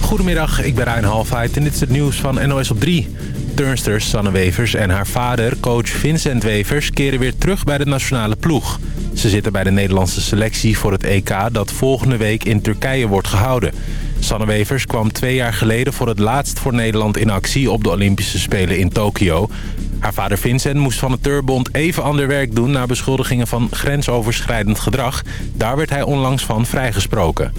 Goedemiddag, ik ben Rijn Halfheid en dit is het nieuws van NOS op 3. Turnsters Sanne Wevers en haar vader, coach Vincent Wevers... keren weer terug bij de nationale ploeg. Ze zitten bij de Nederlandse selectie voor het EK... dat volgende week in Turkije wordt gehouden. Sanne Wevers kwam twee jaar geleden voor het laatst voor Nederland in actie... op de Olympische Spelen in Tokio. Haar vader Vincent moest van het Turbond even ander werk doen... na beschuldigingen van grensoverschrijdend gedrag. Daar werd hij onlangs van vrijgesproken.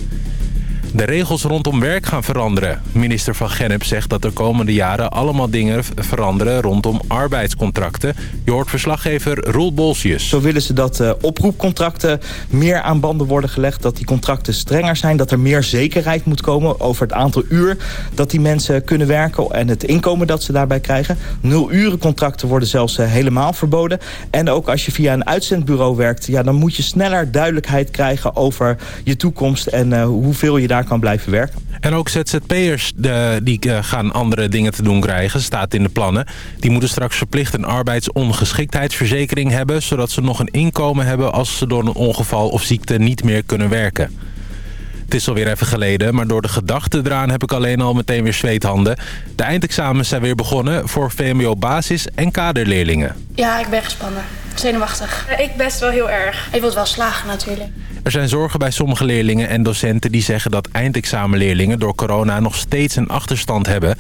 De regels rondom werk gaan veranderen. Minister van Gennep zegt dat de komende jaren allemaal dingen veranderen rondom arbeidscontracten. Je hoort verslaggever Roel Bolsius. Zo willen ze dat uh, oproepcontracten meer aan banden worden gelegd. Dat die contracten strenger zijn. Dat er meer zekerheid moet komen over het aantal uur dat die mensen kunnen werken. En het inkomen dat ze daarbij krijgen. Nul uren contracten worden zelfs uh, helemaal verboden. En ook als je via een uitzendbureau werkt. Ja, dan moet je sneller duidelijkheid krijgen over je toekomst. En uh, hoeveel je daar kan blijven werken. En ook ZZP'ers die gaan andere dingen te doen krijgen, staat in de plannen. Die moeten straks verplicht een arbeidsongeschiktheidsverzekering hebben... zodat ze nog een inkomen hebben als ze door een ongeval of ziekte niet meer kunnen werken. Het is alweer even geleden, maar door de gedachten eraan heb ik alleen al meteen weer zweethanden. De eindexamens zijn weer begonnen voor VMBO basis- en kaderleerlingen. Ja, ik ben gespannen. Zenuwachtig. Ik best wel heel erg. Ik wil wel slagen natuurlijk. Er zijn zorgen bij sommige leerlingen en docenten die zeggen dat eindexamenleerlingen door corona nog steeds een achterstand hebben.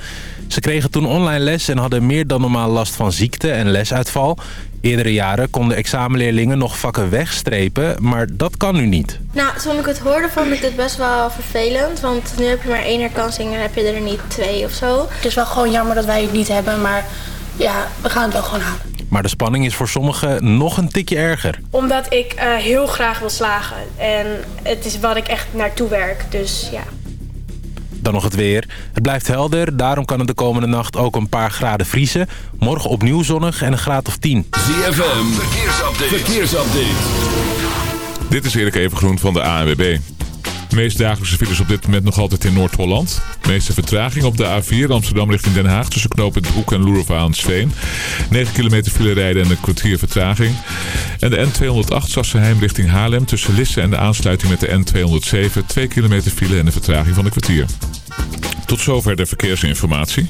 Ze kregen toen online les en hadden meer dan normaal last van ziekte en lesuitval. Eerdere jaren konden examenleerlingen nog vakken wegstrepen, maar dat kan nu niet. Nou, toen ik het hoorde vond ik het best wel vervelend. Want nu heb je maar één herkansing en heb je er niet twee of zo. Het is wel gewoon jammer dat wij het niet hebben, maar ja, we gaan het wel gewoon halen. Maar de spanning is voor sommigen nog een tikje erger. Omdat ik uh, heel graag wil slagen. En het is wat ik echt naartoe werk, dus ja. Dan nog het weer. Het blijft helder, daarom kan het de komende nacht ook een paar graden vriezen. Morgen opnieuw zonnig en een graad of 10. ZFM, verkeersupdate. verkeersupdate. Dit is Erik Evengroen van de ANWB. De meest dagelijkse files op dit moment nog altijd in Noord-Holland. De meeste vertraging op de A4 Amsterdam richting Den Haag tussen knooppunt Hoek en Loerofa aan Sveen. 9 kilometer file rijden en een kwartier vertraging. En de N208 Sassenheim richting Haarlem tussen Lisse en de aansluiting met de N207. 2 kilometer file en een vertraging van een kwartier. Tot zover de verkeersinformatie.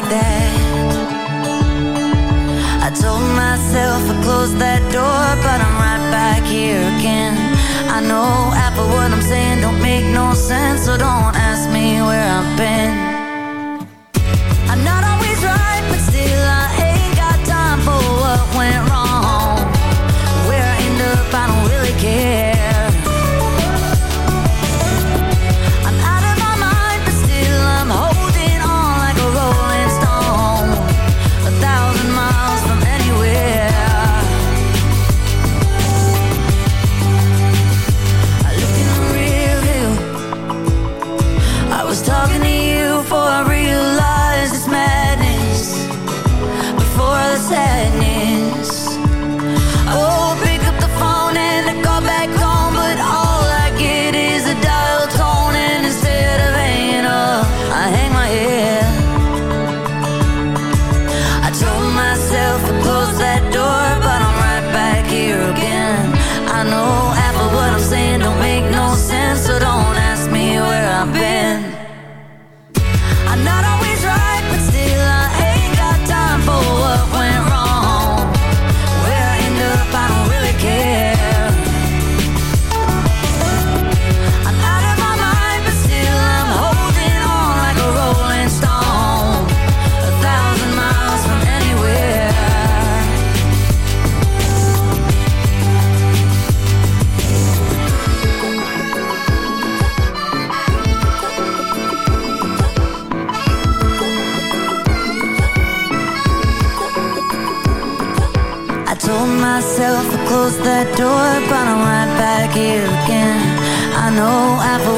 like that. I told myself I closed that door But I'm right back here again. I know half of what I'm saying don't make no sense So don't ask me where I've been.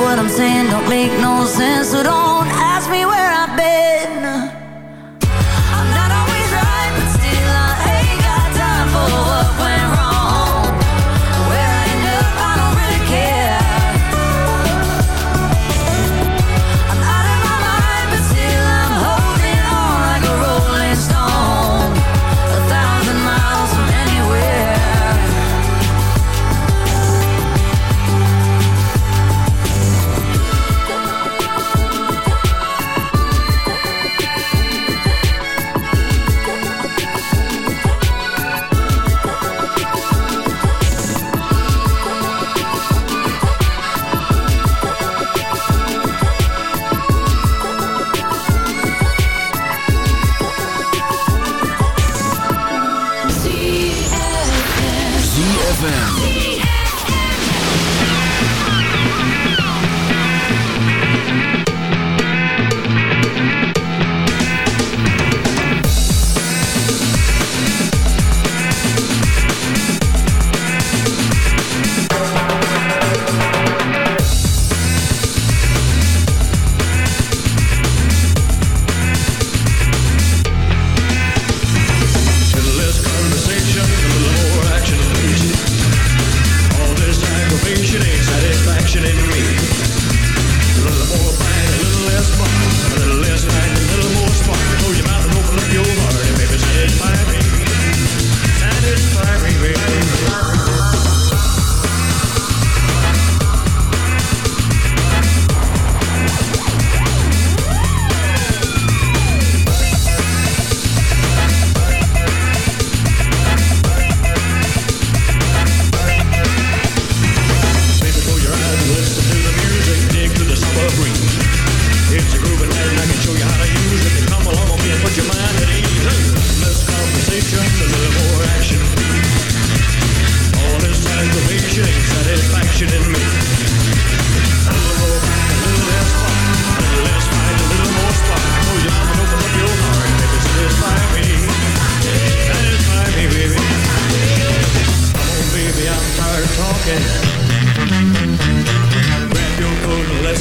what I'm saying. Don't make no sense at all.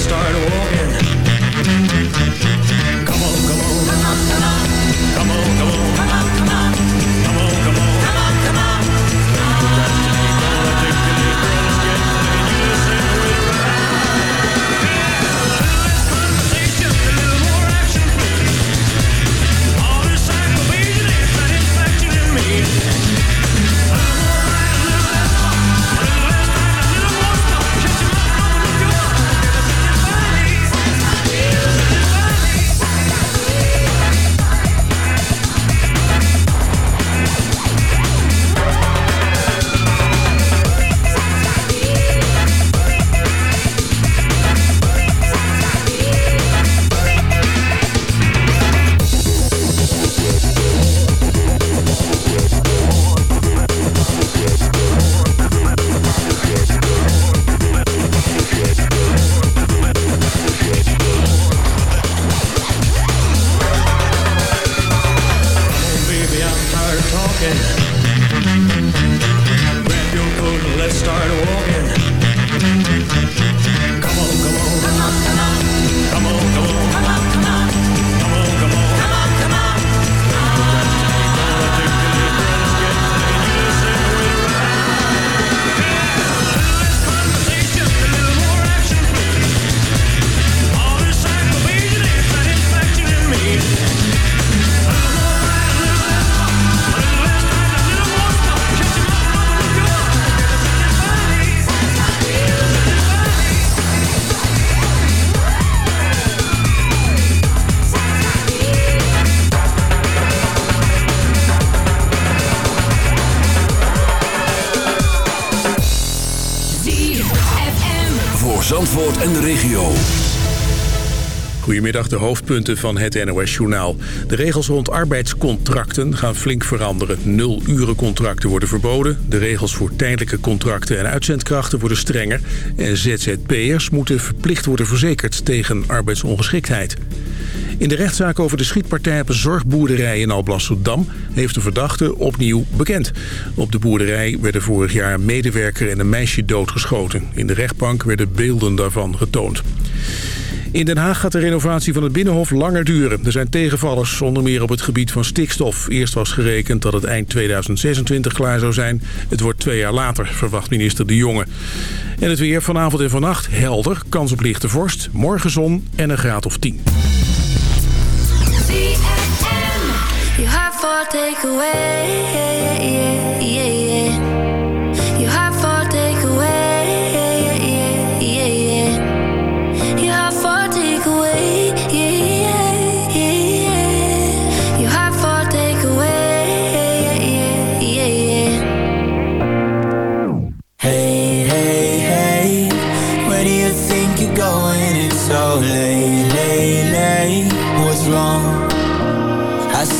start walking Zandvoort en de regio. Goedemiddag, de hoofdpunten van het NOS-journaal. De regels rond arbeidscontracten gaan flink veranderen. Nul-urencontracten worden verboden. De regels voor tijdelijke contracten en uitzendkrachten worden strenger. En ZZP'ers moeten verplicht worden verzekerd tegen arbeidsongeschiktheid. In de rechtszaak over de schietpartij op een zorgboerderij in Alblasserdam heeft de verdachte opnieuw bekend. Op de boerderij werden vorig jaar een medewerker en een meisje doodgeschoten. In de rechtbank werden beelden daarvan getoond. In Den Haag gaat de renovatie van het Binnenhof langer duren. Er zijn tegenvallers, zonder meer op het gebied van stikstof. Eerst was gerekend dat het eind 2026 klaar zou zijn. Het wordt twee jaar later, verwacht minister De Jonge. En het weer vanavond en vannacht helder, kans op lichte vorst, morgen zon en een graad of 10. You have for takeaway.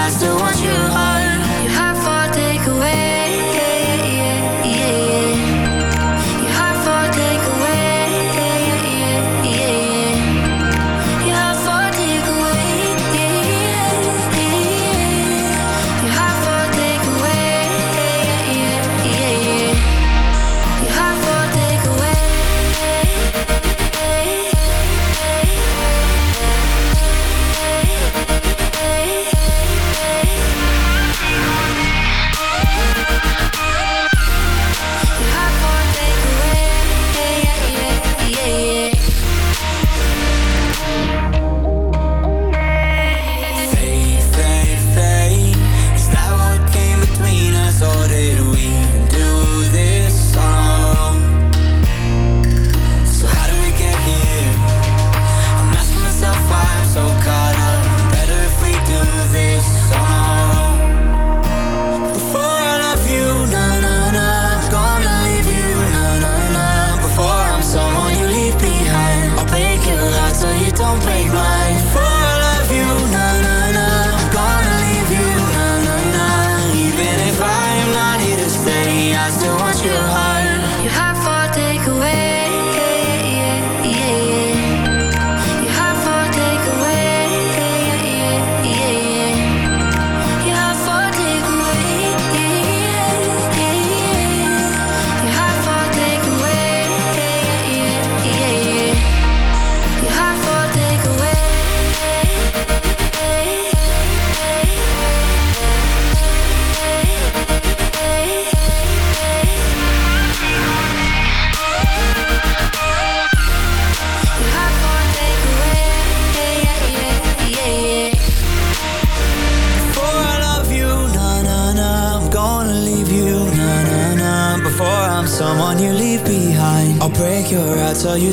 has to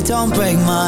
Don't break my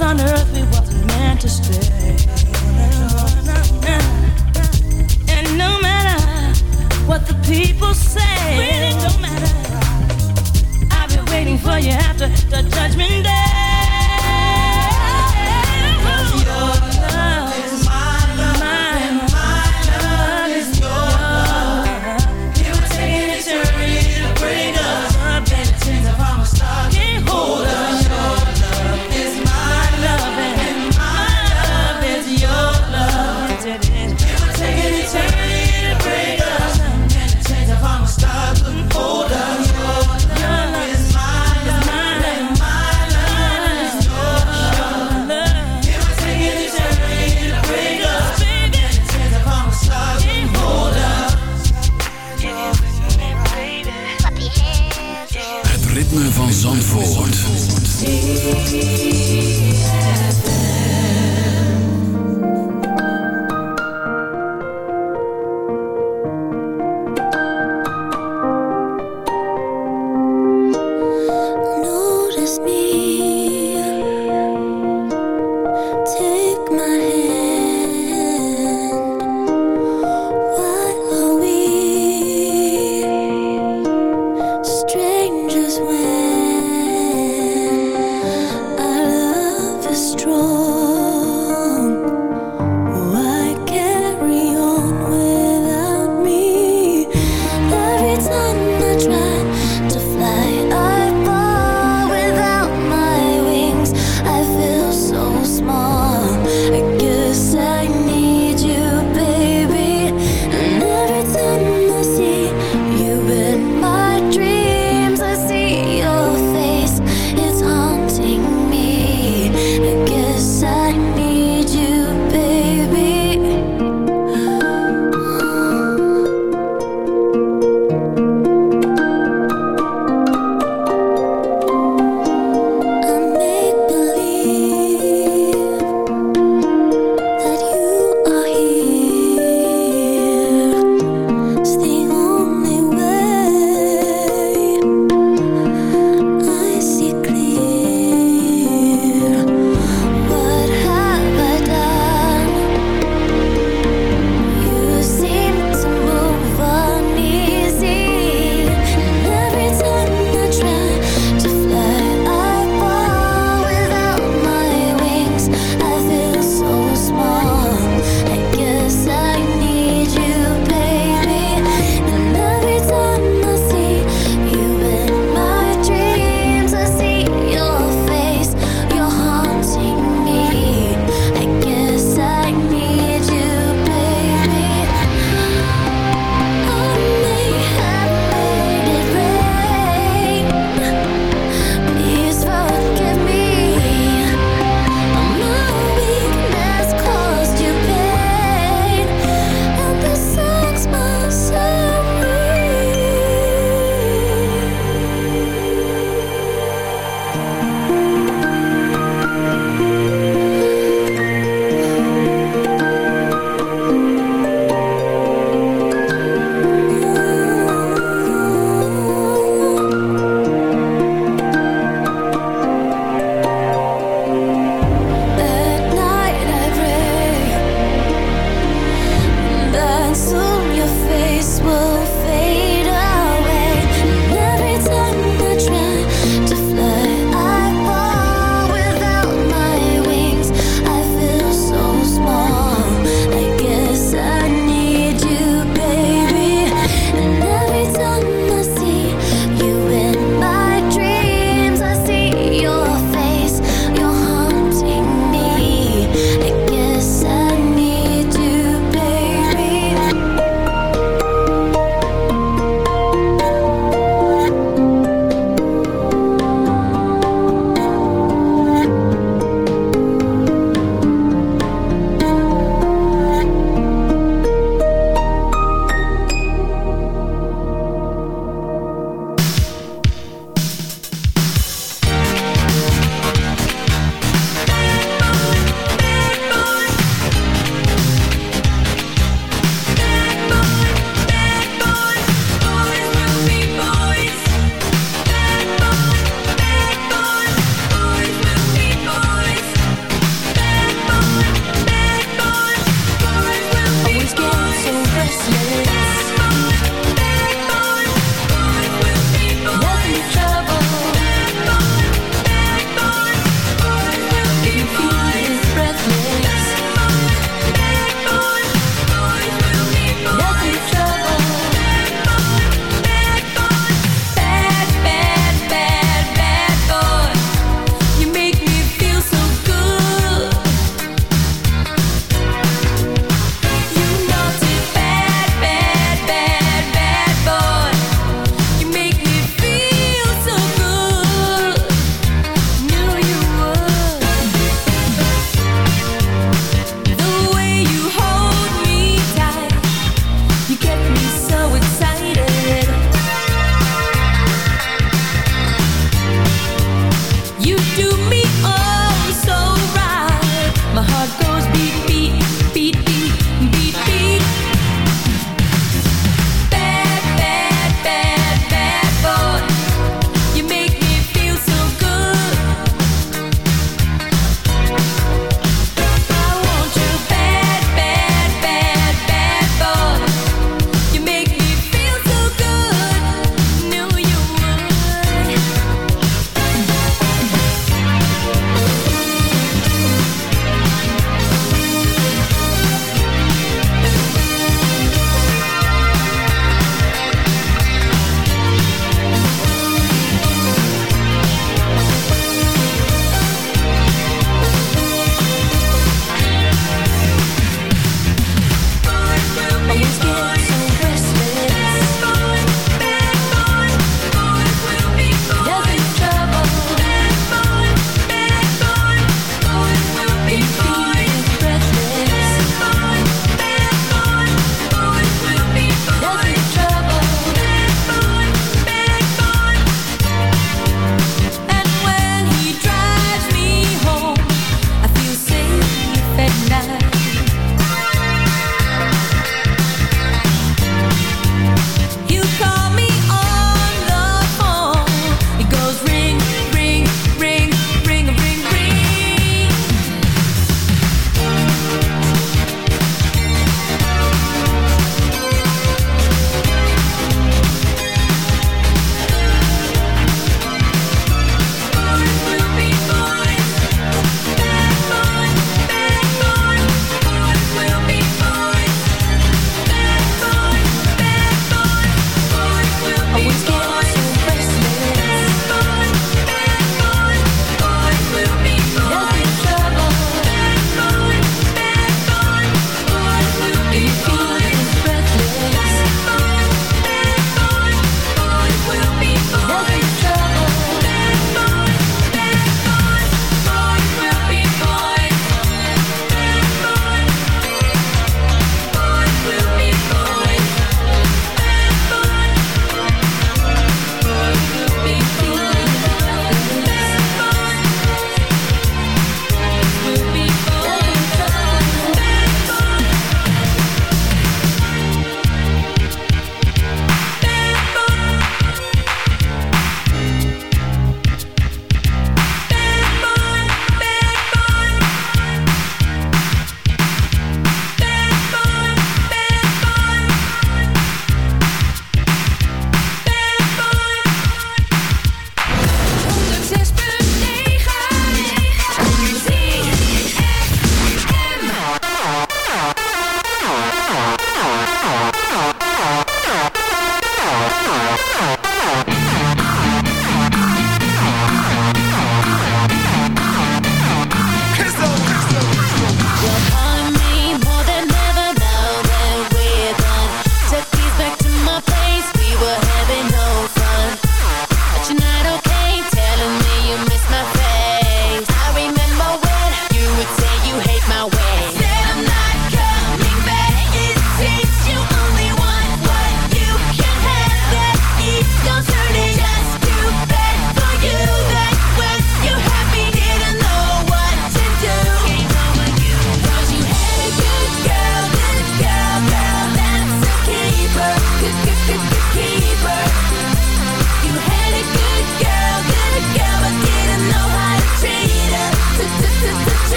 cause on earth we wasn't meant to stay. And no matter what the people say,